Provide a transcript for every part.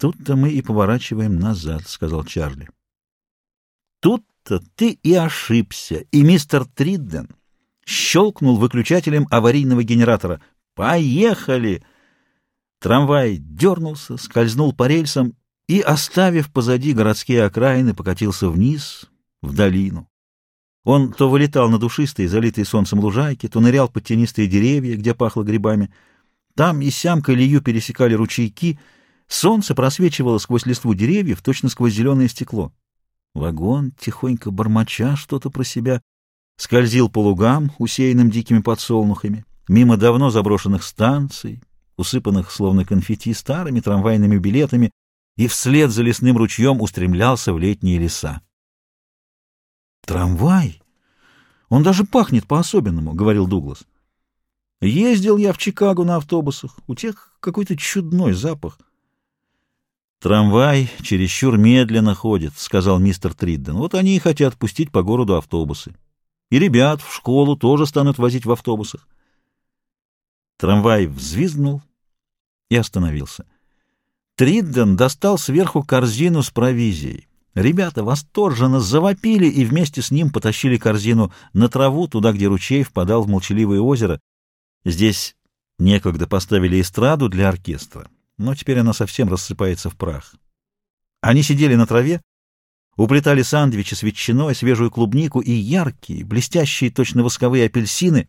Тут-то мы и поворачиваем назад, — сказал Чарли. Тут-то ты и ошибся, и мистер Тридден щелкнул выключателем аварийного генератора. «Поехали!» Трамвай дернулся, скользнул по рельсам и, оставив позади городские окраины, покатился вниз, в долину. Он то вылетал на душистые, залитые солнцем лужайки, то нырял под тенистые деревья, где пахло грибами. Там и сям колею пересекали ручейки, солнце просвечивало сквозь листву деревьев, точно сквозь зеленое стекло. Вагон, тихонько бормоча что-то про себя, скользил по лугам, усеянным дикими подсолнухами, мимо давно заброшенных станций, усыпанных, словно конфетти, старыми трамвайными билетами, и вслед за лесным ручьем устремлялся в летние леса. «Трамвай? Он даже пахнет по-особенному», — говорил Дуглас. «Ездил я в Чикаго на автобусах. У тех какой-то чудной запах». «Трамвай чересчур медленно ходит», — сказал мистер Тридден. «Вот они и хотят пустить по городу автобусы. И ребят в школу тоже станут возить в автобусах». Трамвай взвизгнул и остановился. Тридден достал сверху корзину с провизией. Ребята восторженно завопили и вместе с ним потащили корзину на траву, туда, где ручей впадал в молчаливое озеро. Здесь некогда поставили эстраду для оркестра, но теперь она совсем рассыпается в прах. Они сидели на траве, уплетали сандвичи с ветчиной, свежую клубнику и яркие, блестящие, точно восковые апельсины.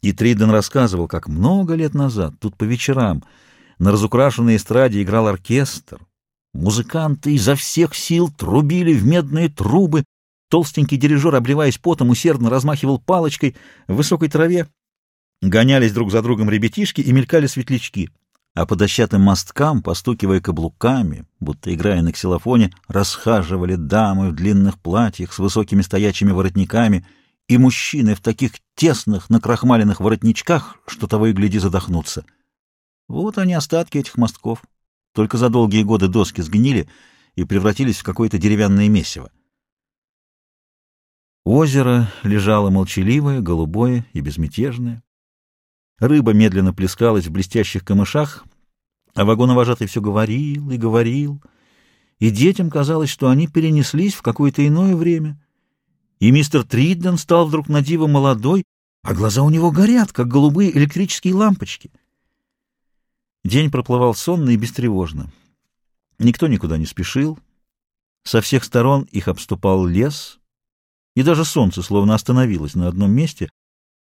И Триден рассказывал, как много лет назад, тут по вечерам, на разукрашенной эстраде играл оркестр, Музыканты изо всех сил трубили в медные трубы. Толстенький дирижер, обливаясь потом, усердно размахивал палочкой в высокой траве. Гонялись друг за другом ребятишки и мелькали светлячки. А по дощатым мосткам, постукивая каблуками, будто играя на ксилофоне, расхаживали дамы в длинных платьях с высокими стоячими воротниками и мужчины в таких тесных накрахмаленных воротничках, что того и гляди задохнуться. Вот они, остатки этих мостков. Только за долгие годы доски сгнили и превратились в какое-то деревянное месиво. Озеро лежало молчаливое, голубое и безмятежное. Рыба медленно плескалась в блестящих камышах, а вагоновожатый все говорил и говорил, и детям казалось, что они перенеслись в какое-то иное время. И мистер Тридден стал вдруг на диво молодой, а глаза у него горят, как голубые электрические лампочки — День проплывал сонно и бестревожно. Никто никуда не спешил. Со всех сторон их обступал лес, и даже солнце словно остановилось на одном месте,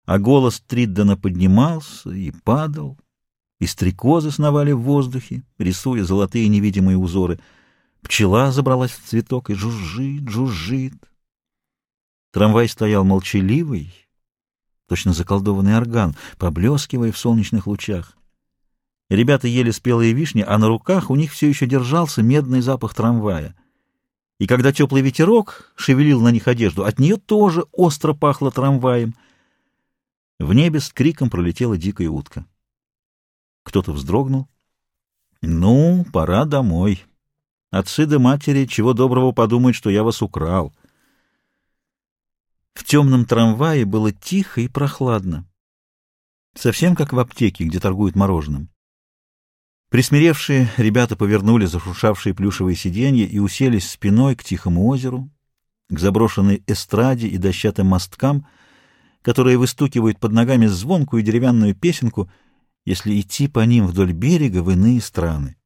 а голос Триддена поднимался и падал, и стрекозы сновали в воздухе, рисуя золотые невидимые узоры. Пчела забралась в цветок и жужжит, жужжит. Трамвай стоял молчаливый, точно заколдованный орган, поблескивая в солнечных лучах. Ребята ели спелые вишни, а на руках у них все еще держался медный запах трамвая. И когда теплый ветерок шевелил на них одежду, от нее тоже остро пахло трамваем. В небе с криком пролетела дикая утка. Кто-то вздрогнул. «Ну, пора домой. Отцы да матери чего доброго подумают, что я вас украл». В темном трамвае было тихо и прохладно. Совсем как в аптеке, где торгуют мороженым. Присмиревшие ребята повернули зашуршавшие плюшевые сиденья и уселись спиной к тихому озеру, к заброшенной эстраде и дощатым мосткам, которые выстукивают под ногами звонкую деревянную песенку, если идти по ним вдоль берега в иные страны.